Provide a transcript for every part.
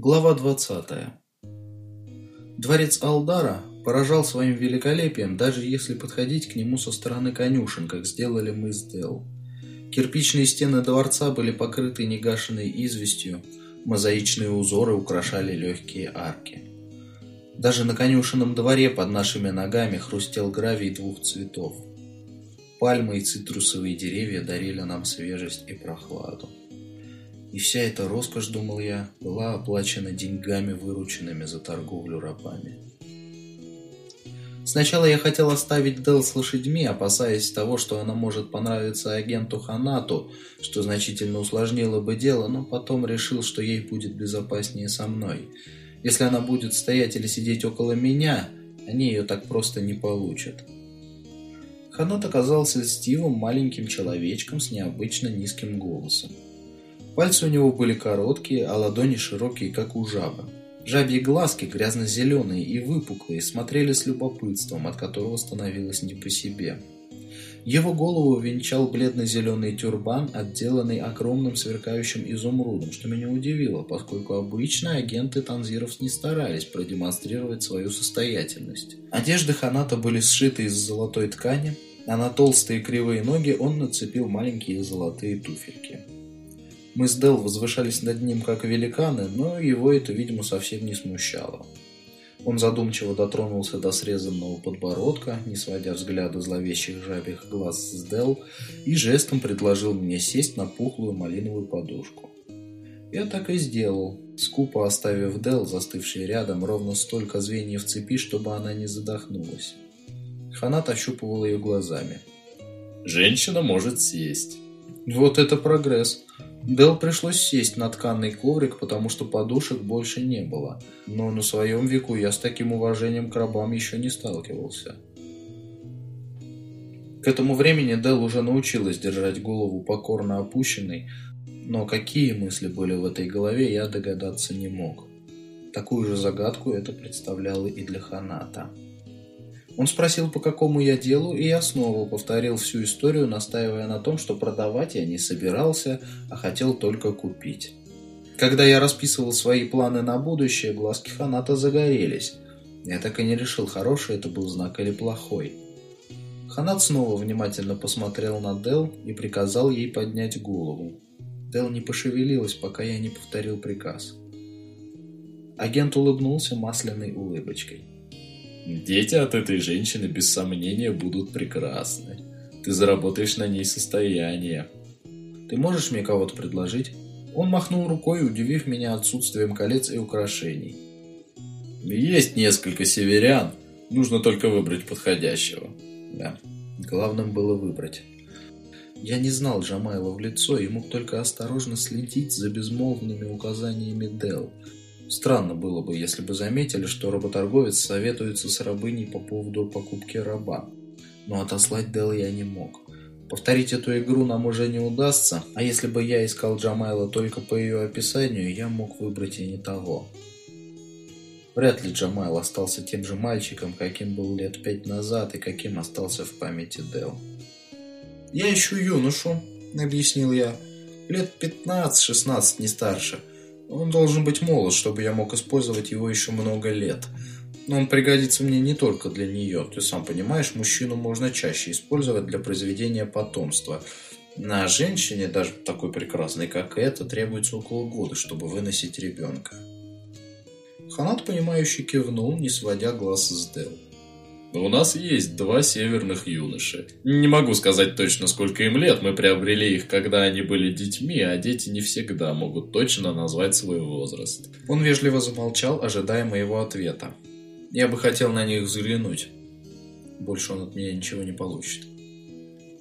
Глава 20. Дворец Алдара поражал своим великолепием, даже если подходить к нему со стороны конюшен, как сделали мы с Дел. Кирпичные стены дворца были покрыты негашенной известью, мозаичные узоры украшали легкие арки. Даже на конюшенном дворе под нашими ногами хрустел гравий двух цветов. Пальмы и цитрусовые деревья дарили нам свежесть и прохладу. И вся эта роскошь, думал я, была оплачена деньгами, вырученными за торговлю рабами. Сначала я хотел оставить Дел с лошадьми, опасаясь того, что она может понравиться агенту Ханату, что значительно усложнило бы дело, но потом решил, что ей будет безопаснее со мной. Если она будет стоять или сидеть около меня, они ее так просто не получат. Ханат оказался стивом маленьким человечком с необычно низким голосом. Пальцы у него были короткие, а ладони широкие, как у жабы. Жабьи глазки, грязно-зеленые и выпуклые, смотрели с любопытством, от которого становилось не по себе. Его голову венчал бледно-зеленый тюрбан, отделанный огромным сверкающим изумрудом, что меня удивило, поскольку обычно агенты танзиров не старались продемонстрировать свою состоятельность. Одежды Ханата были сшиты из золотой ткани, а на толстые кривые ноги он нацепил маленькие золотые туфельки. Мы с Дел возвышались над ним как великаны, но его это, видимо, совсем не смущало. Он задумчиво дотронулся до срезанного подбородка, не сводя взгляда зловещих жабьих глаз с Дел, и жестом предложил мне сесть на пухлую малиновую подушку. Я так и сделал, скупо оставив Дел, застывший рядом, ровно столько звеньев цепи, чтобы она не задохнулась. Ханат ощупывал ее глазами. «Женщина может сесть». «Вот это прогресс!» Дел пришлось сесть на тканый коврик, потому что подушек больше не было. Но на своем веку я с таким уважением к рабам еще не сталкивался. К этому времени Дел уже научилась держать голову покорно опущенной, но какие мысли были в этой голове, я догадаться не мог. Такую же загадку это представляло и для Ханата. Он спросил, по какому я делу, и я снова повторил всю историю, настаивая на том, что продавать я не собирался, а хотел только купить. Когда я расписывал свои планы на будущее, глазки фаната загорелись. Я так и не решил, хороший это был знак или плохой. Ханат снова внимательно посмотрел на Дел и приказал ей поднять голову. Дел не пошевелилась, пока я не повторил приказ. Агент улыбнулся масляной улыбочкой. Дети от этой женщины без сомнения будут прекрасны. Ты заработаешь на ней состояние. Ты можешь мне кого-то предложить? Он махнул рукой, удивив меня отсутствием колец и украшений. Есть несколько северян. Нужно только выбрать подходящего. Да, главным было выбрать. Я не знал Джамайла в лицо и мог только осторожно следить за безмолвными указаниями Дел, Странно было бы, если бы заметили, что работорговец советуется с рабыней по поводу покупки раба. Но отослать Дел я не мог. Повторить эту игру нам уже не удастся, а если бы я искал Джамайла только по ее описанию, я мог выбрать и не того. Вряд ли Джамайл остался тем же мальчиком, каким был лет пять назад и каким остался в памяти Дел. «Я ищу юношу», — объяснил я. «Лет пятнадцать-шестнадцать, не старше». Он должен быть молод, чтобы я мог использовать его еще много лет. Но он пригодится мне не только для нее. Ты сам понимаешь, мужчину можно чаще использовать для произведения потомства. На женщине, даже такой прекрасной, как эта, требуется около года, чтобы выносить ребенка. Ханат, понимающий, кивнул, не сводя глаз с Дел. У нас есть два северных юноши. Не могу сказать точно, сколько им лет. Мы приобрели их, когда они были детьми, а дети не всегда могут точно назвать свой возраст. Он вежливо замолчал, ожидая моего ответа. Я бы хотел на них взглянуть. Больше он от меня ничего не получит.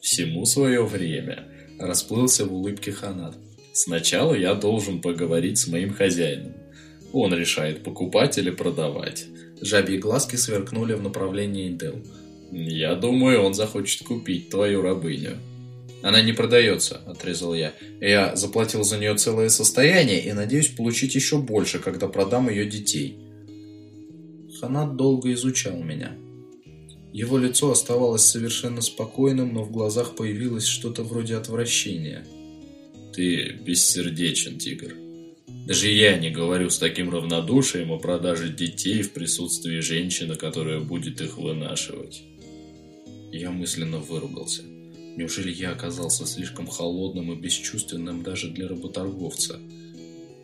Всему свое время. Расплылся в улыбке Ханат. Сначала я должен поговорить с моим хозяином. Он решает, покупать или продавать. Жабьи глазки сверкнули в направлении Дел. «Я думаю, он захочет купить твою рабыню». «Она не продается», – отрезал я. «Я заплатил за нее целое состояние и надеюсь получить еще больше, когда продам ее детей». Ханат долго изучал меня. Его лицо оставалось совершенно спокойным, но в глазах появилось что-то вроде отвращения. «Ты бессердечен, тигр». Даже я не говорю с таким равнодушием о продаже детей в присутствии женщины, которая будет их вынашивать. Я мысленно выругался. Неужели я оказался слишком холодным и бесчувственным даже для работорговца?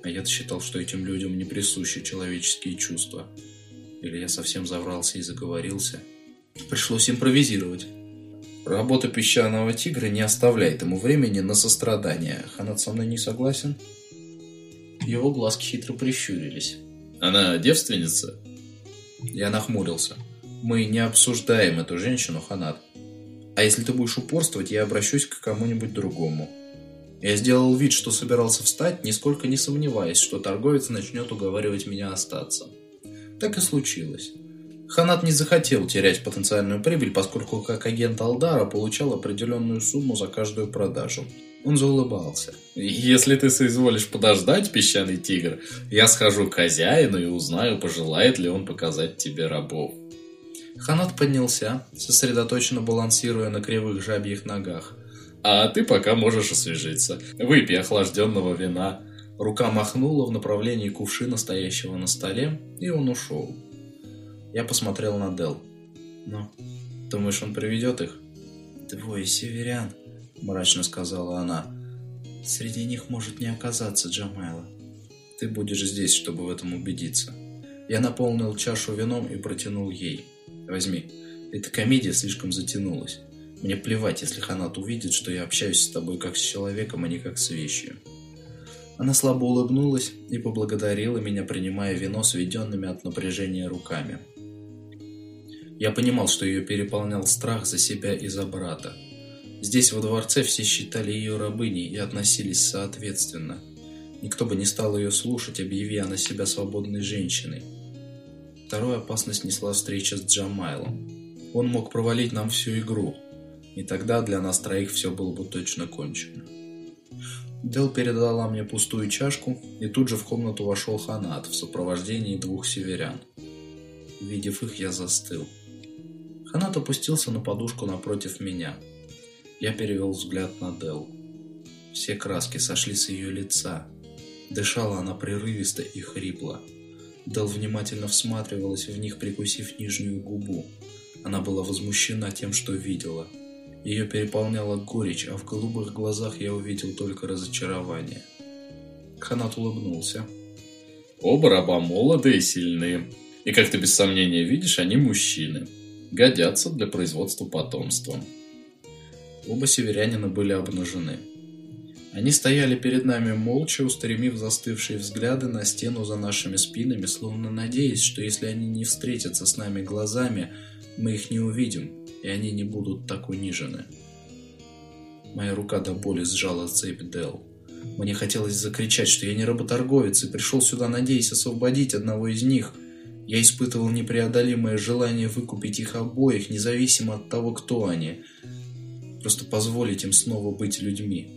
А я считал, что этим людям не присущи человеческие чувства. Или я совсем заврался и заговорился? Пришлось импровизировать. Работа песчаного тигра не оставляет ему времени на сострадание. Ханат со мной не согласен? Его глазки хитро прищурились. Она девственница? Я нахмурился. Мы не обсуждаем эту женщину, Ханат. А если ты будешь упорствовать, я обращусь к кому-нибудь другому. Я сделал вид, что собирался встать, нисколько не сомневаясь, что торговец начнет уговаривать меня остаться. Так и случилось. Ханат не захотел терять потенциальную прибыль, поскольку как агент Алдара получал определенную сумму за каждую продажу. Он заулыбался. «Если ты соизволишь подождать, песчаный тигр, я схожу к хозяину и узнаю, пожелает ли он показать тебе рабов». Ханат поднялся, сосредоточенно балансируя на кривых жабьих ногах. «А ты пока можешь освежиться. Выпей охлажденного вина». Рука махнула в направлении кувшина, стоящего на столе, и он ушел. Я посмотрел на Дел. «Ну, думаешь, он приведет их?» «Двое северян», — мрачно сказала она. «Среди них может не оказаться Джамайла. Ты будешь здесь, чтобы в этом убедиться». Я наполнил чашу вином и протянул ей. Возьми. Эта комедия слишком затянулась. Мне плевать, если Ханат увидит, что я общаюсь с тобой как с человеком, а не как с вещью. Она слабо улыбнулась и поблагодарила меня, принимая вино сведенными от напряжения руками. Я понимал, что ее переполнял страх за себя и за брата. Здесь, во дворце, все считали ее рабыней и относились соответственно. Никто бы не стал ее слушать, объяви она себя свободной женщиной. Вторую опасность несла встреча с Джамайлом. Он мог провалить нам всю игру, и тогда для нас троих все было бы точно кончено. Дел передала мне пустую чашку, и тут же в комнату вошел Ханат в сопровождении двух северян. Увидев их, я застыл. Ханат опустился на подушку напротив меня. Я перевел взгляд на Дел. Все краски сошли с ее лица. Дышала она прерывисто и хрипло. Дел внимательно всматривалась в них, прикусив нижнюю губу. Она была возмущена тем, что видела. Ее переполняла горечь, а в голубых глазах я увидел только разочарование. Ханат улыбнулся. Оба раба молодые и сильные. И, как ты без сомнения видишь, они мужчины. Годятся для производства потомства. Оба северянина были обнажены. Они стояли перед нами молча, устремив застывшие взгляды на стену за нашими спинами, словно надеясь, что если они не встретятся с нами глазами, мы их не увидим, и они не будут так унижены. Моя рука до боли сжала цепь Дел. Мне хотелось закричать, что я не работорговец и пришел сюда, надеясь освободить одного из них. Я испытывал непреодолимое желание выкупить их обоих, независимо от того, кто они. Просто позволить им снова быть людьми.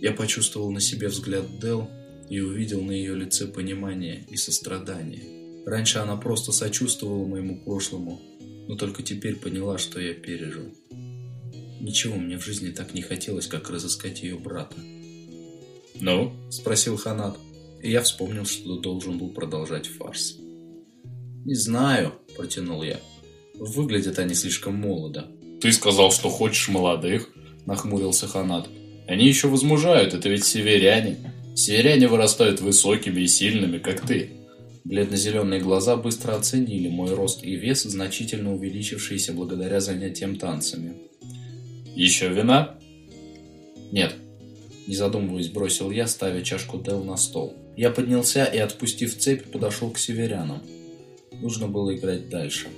Я почувствовал на себе взгляд Дел и увидел на ее лице понимание и сострадание. Раньше она просто сочувствовала моему прошлому, но только теперь поняла, что я пережил. Ничего мне в жизни так не хотелось, как разыскать ее брата. «Ну?» – спросил Ханат, и я вспомнил, что должен был продолжать фарс. «Не знаю», – протянул я. «Выглядят они слишком молодо». «Ты сказал, что хочешь молодых?» – нахмурился Ханат. Они еще возмужают, это ведь северяне. Северяне вырастают высокими и сильными, как ты. Бледно-зеленые глаза быстро оценили мой рост и вес, значительно увеличившийся благодаря занятиям танцами. «Еще вина?» «Нет», – не задумываясь, бросил я, ставя чашку Дел на стол. Я поднялся и, отпустив цепь, подошел к северянам. Нужно было играть дальше.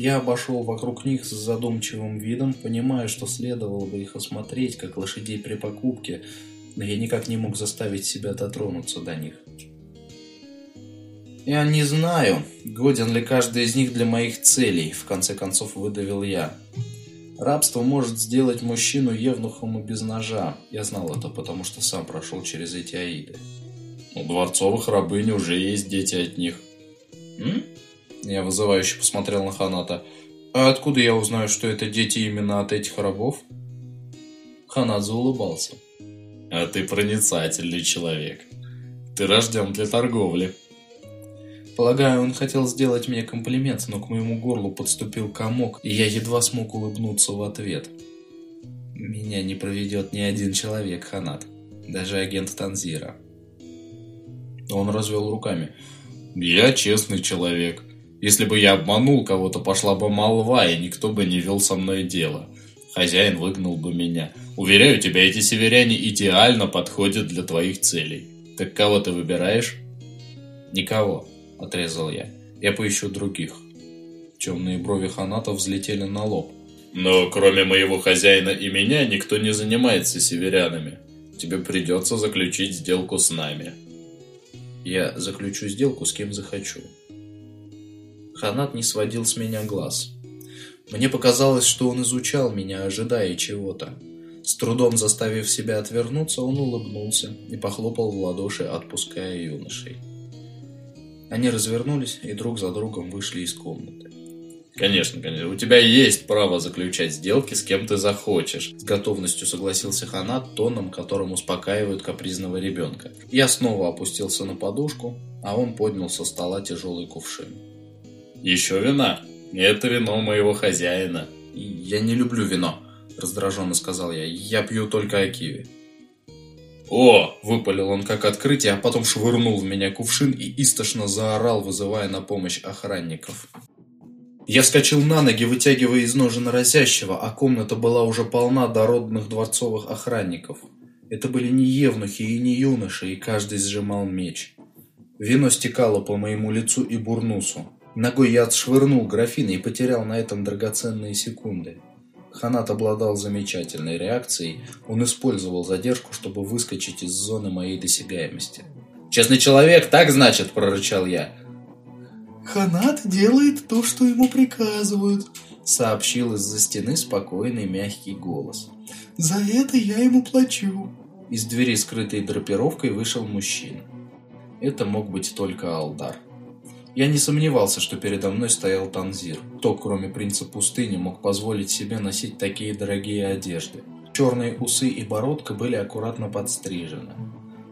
Я обошел вокруг них с задумчивым видом, понимая, что следовало бы их осмотреть, как лошадей при покупке, но я никак не мог заставить себя дотронуться до них. «Я не знаю, годен ли каждый из них для моих целей», — в конце концов выдавил я. «Рабство может сделать мужчину евнухом и без ножа. Я знал это, потому что сам прошел через эти аиды». «У дворцовых рабынь уже есть дети от них». «М?» Я вызывающе посмотрел на Ханата. «А откуда я узнаю, что это дети именно от этих рабов?» Ханат заулыбался. «А ты проницательный человек. Ты рожден для торговли. Полагаю, он хотел сделать мне комплимент, но к моему горлу подступил комок, и я едва смог улыбнуться в ответ. Меня не проведет ни один человек, Ханат. Даже агент Танзира. Он развел руками. Я честный человек. Если бы я обманул кого-то, пошла бы молва, и никто бы не вел со мной дело. Хозяин выгнал бы меня. Уверяю тебя, эти северяне идеально подходят для твоих целей. Так кого ты выбираешь? Никого, отрезал я. Я поищу других. Темные брови Ханата взлетели на лоб. Но кроме моего хозяина и меня, никто не занимается северянами. Тебе придется заключить сделку с нами. Я заключу сделку с кем захочу. Ханат не сводил с меня глаз. Мне показалось, что он изучал меня, ожидая чего-то. С трудом заставив себя отвернуться, он улыбнулся и похлопал в ладоши, отпуская юношей. Они развернулись и друг за другом вышли из комнаты. Конечно, конечно. У тебя есть право заключать сделки с кем ты захочешь. С готовностью согласился Ханат тоном, которым успокаивают капризного ребенка. Я снова опустился на подушку, а он поднял со стола тяжелый кувшин. Еще вина? Это вино моего хозяина. Я не люблю вино, раздраженно сказал я. Я пью только акиви. «О!» – выпалил он как открытие, а потом швырнул в меня кувшин и истошно заорал, вызывая на помощь охранников. Я вскочил на ноги, вытягивая из ножен разящего, а комната была уже полна дородных дворцовых охранников. Это были не евнухи и не юноши, и каждый сжимал меч. Вино стекало по моему лицу и бурнусу. Ногой я отшвырнул графины и потерял на этом драгоценные секунды. Ханат обладал замечательной реакцией, он использовал задержку, чтобы выскочить из зоны моей досягаемости. «Честный человек, так значит!» – прорычал я. «Ханат делает то, что ему приказывают», – сообщил из-за стены спокойный мягкий голос. «За это я ему плачу». Из двери, скрытой драпировкой, вышел мужчина. Это мог быть только Алдар. Я не сомневался, что передо мной стоял Танзир. Кто, кроме принца пустыни, мог позволить себе носить такие дорогие одежды? Черные усы и бородка были аккуратно подстрижены.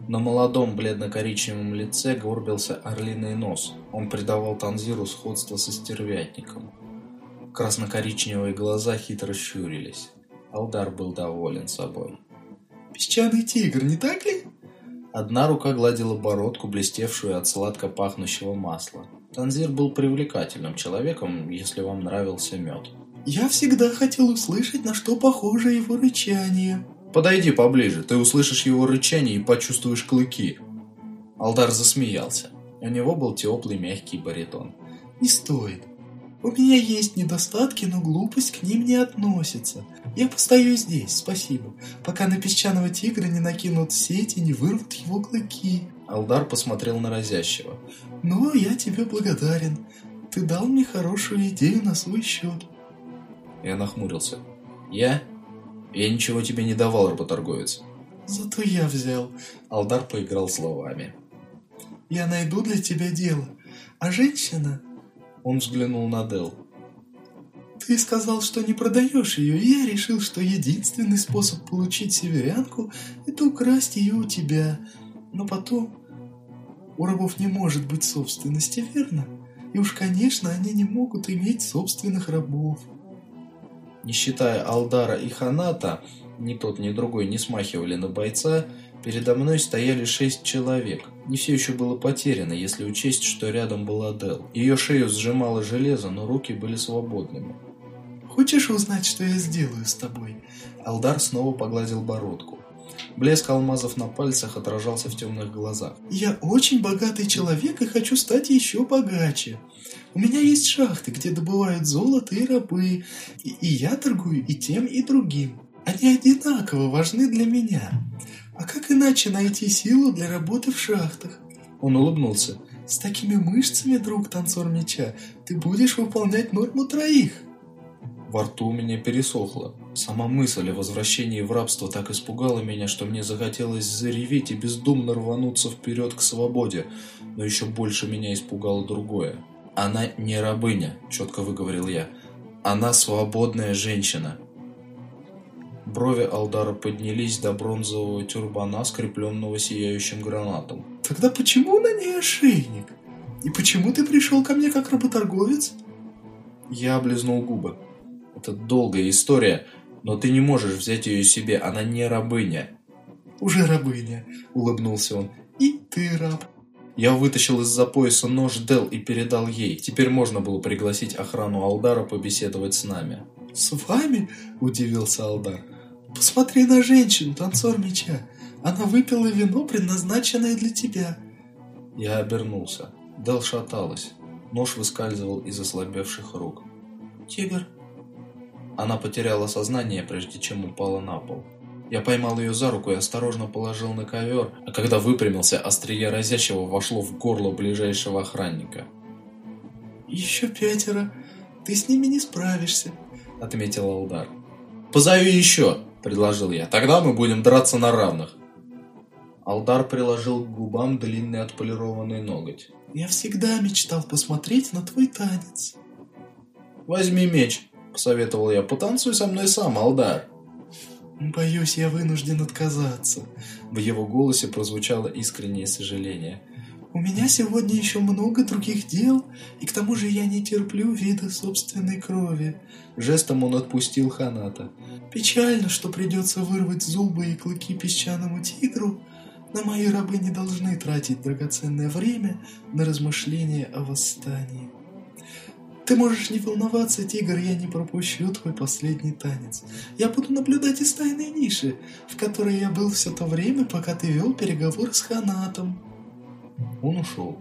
На молодом бледно-коричневом лице горбился орлиный нос. Он придавал Танзиру сходство со стервятником. Красно-коричневые глаза хитро щурились. Алдар был доволен собой. «Песчаный тигр, не так ли?» Одна рука гладила бородку, блестевшую от сладко пахнущего масла. Танзир был привлекательным человеком, если вам нравился мед. «Я всегда хотел услышать, на что похоже его рычание». «Подойди поближе, ты услышишь его рычание и почувствуешь клыки». Алдар засмеялся. У него был теплый мягкий баритон. «Не стоит. У меня есть недостатки, но глупость к ним не относится. Я постою здесь, спасибо, пока на песчаного тигра не накинут сеть и не вырвут его клыки. Алдар посмотрел на разящего. «Но я тебе благодарен. Ты дал мне хорошую идею на свой счет». Я нахмурился. «Я? Я ничего тебе не давал, работорговец». «Зато я взял». Алдар поиграл словами. «Я найду для тебя дело. А женщина, он взглянул на Дел. «Ты сказал, что не продаешь ее, и я решил, что единственный способ получить северянку – это украсть ее у тебя. Но потом... У рабов не может быть собственности, верно? И уж, конечно, они не могут иметь собственных рабов». Не считая Алдара и Ханата, ни тот, ни другой не смахивали на бойца, передо мной стояли шесть человек – не все еще было потеряно, если учесть, что рядом была Дел. Ее шею сжимало железо, но руки были свободными. «Хочешь узнать, что я сделаю с тобой?» Алдар снова погладил бородку. Блеск алмазов на пальцах отражался в темных глазах. «Я очень богатый человек и хочу стать еще богаче. У меня есть шахты, где добывают золото и рабы, и, и я торгую и тем, и другим. Они одинаково важны для меня. А как иначе найти силу для работы в шахтах? Он улыбнулся. С такими мышцами, друг танцор меча, ты будешь выполнять норму троих. Во рту у меня пересохло. Сама мысль о возвращении в рабство так испугала меня, что мне захотелось зареветь и бездумно рвануться вперед к свободе. Но еще больше меня испугало другое. «Она не рабыня», — четко выговорил я. «Она свободная женщина». Брови Алдара поднялись до бронзового тюрбана, скрепленного сияющим гранатом. Тогда почему на ней ошейник? И почему ты пришел ко мне как работорговец? Я облизнул губы. Это долгая история, но ты не можешь взять ее себе, она не рабыня. Уже рабыня, улыбнулся он. И ты раб. Я вытащил из-за пояса нож Дел и передал ей. Теперь можно было пригласить охрану Алдара побеседовать с нами. «С вами?» – удивился Алдар. «Посмотри на женщину, танцор меча. Она выпила вино, предназначенное для тебя». Я обернулся. Дел шаталась. Нож выскальзывал из ослабевших рук. «Тигр!» Она потеряла сознание, прежде чем упала на пол. Я поймал ее за руку и осторожно положил на ковер, а когда выпрямился, острие разящего вошло в горло ближайшего охранника. «Еще пятеро. Ты с ними не справишься», — отметил Алдар. «Позови еще», — предложил я. «Тогда мы будем драться на равных». Алдар приложил к губам длинный отполированный ноготь. «Я всегда мечтал посмотреть на твой танец». «Возьми меч», — посоветовал я. «Потанцуй со мной сам, Алдар». «Боюсь, я вынужден отказаться». В его голосе прозвучало искреннее сожаление. «У меня сегодня еще много других дел, и к тому же я не терплю вида собственной крови». Жестом он отпустил Ханата. «Печально, что придется вырвать зубы и клыки песчаному тигру, но мои рабы не должны тратить драгоценное время на размышления о восстании». Ты можешь не волноваться, тигр, я не пропущу твой последний танец. Я буду наблюдать из тайной ниши, в которой я был все то время, пока ты вел переговоры с Ханатом. Он ушел.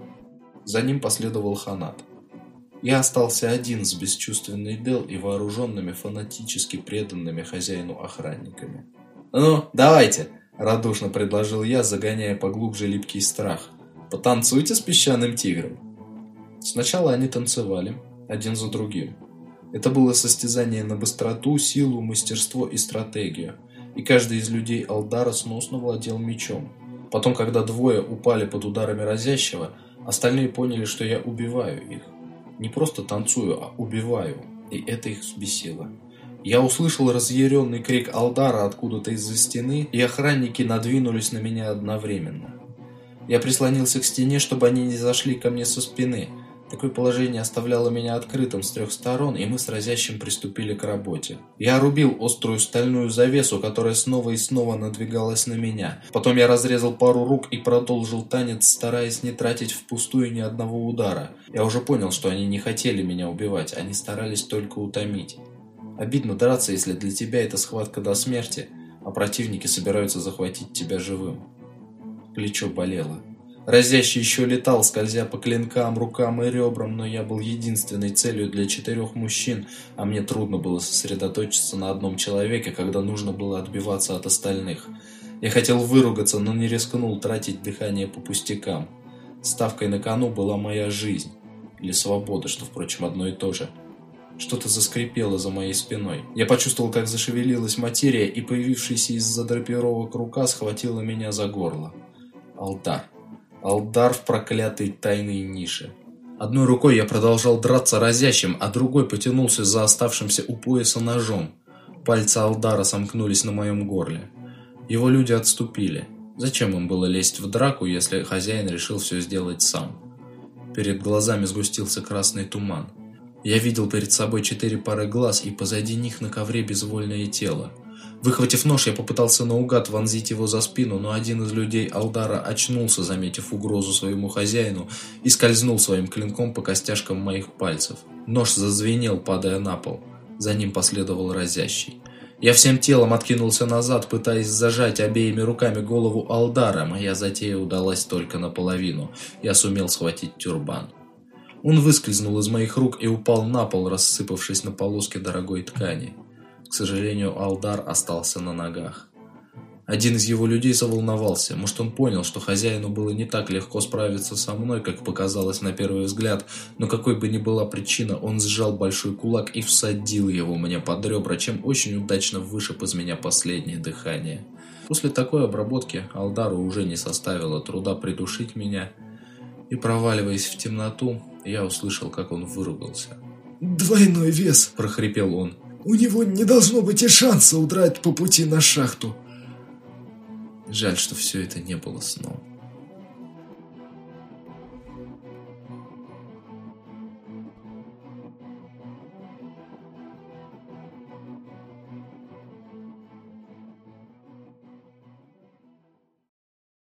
За ним последовал Ханат. Я остался один с бесчувственной Дел и вооруженными фанатически преданными хозяину охранниками. «Ну, давайте!» – радушно предложил я, загоняя поглубже липкий страх. «Потанцуйте с песчаным тигром!» Сначала они танцевали, один за другим. Это было состязание на быстроту, силу, мастерство и стратегию. И каждый из людей Алдара сносно владел мечом. Потом, когда двое упали под ударами разящего, остальные поняли, что я убиваю их. Не просто танцую, а убиваю. И это их взбесило. Я услышал разъяренный крик Алдара откуда-то из-за стены, и охранники надвинулись на меня одновременно. Я прислонился к стене, чтобы они не зашли ко мне со спины – Такое положение оставляло меня открытым с трех сторон, и мы с разящим приступили к работе. Я рубил острую стальную завесу, которая снова и снова надвигалась на меня. Потом я разрезал пару рук и продолжил танец, стараясь не тратить впустую ни одного удара. Я уже понял, что они не хотели меня убивать, они старались только утомить. Обидно драться, если для тебя это схватка до смерти, а противники собираются захватить тебя живым. Плечо болело. Разящий еще летал, скользя по клинкам, рукам и ребрам, но я был единственной целью для четырех мужчин, а мне трудно было сосредоточиться на одном человеке, когда нужно было отбиваться от остальных. Я хотел выругаться, но не рискнул тратить дыхание по пустякам. Ставкой на кону была моя жизнь. Или свобода, что, впрочем, одно и то же. Что-то заскрипело за моей спиной. Я почувствовал, как зашевелилась материя, и появившаяся из-за драпировок рука схватила меня за горло. Алтарь. Алдар в проклятой тайной нише. Одной рукой я продолжал драться разящим, а другой потянулся за оставшимся у пояса ножом. Пальцы Алдара сомкнулись на моем горле. Его люди отступили. Зачем им было лезть в драку, если хозяин решил все сделать сам? Перед глазами сгустился красный туман. Я видел перед собой четыре пары глаз, и позади них на ковре безвольное тело. Выхватив нож, я попытался наугад вонзить его за спину, но один из людей Алдара очнулся, заметив угрозу своему хозяину, и скользнул своим клинком по костяшкам моих пальцев. Нож зазвенел, падая на пол. За ним последовал разящий. Я всем телом откинулся назад, пытаясь зажать обеими руками голову Алдара. Моя затея удалась только наполовину. Я сумел схватить тюрбан. Он выскользнул из моих рук и упал на пол, рассыпавшись на полоски дорогой ткани. К сожалению, Алдар остался на ногах. Один из его людей заволновался. Может, он понял, что хозяину было не так легко справиться со мной, как показалось на первый взгляд, но какой бы ни была причина, он сжал большой кулак и всадил его мне под ребра, чем очень удачно вышиб из меня последнее дыхание. После такой обработки Алдару уже не составило труда придушить меня, и проваливаясь в темноту, я услышал, как он выругался. «Двойной вес!» – прохрипел он. У него не должно быть и шанса удрать по пути на шахту. Жаль, что все это не было сном.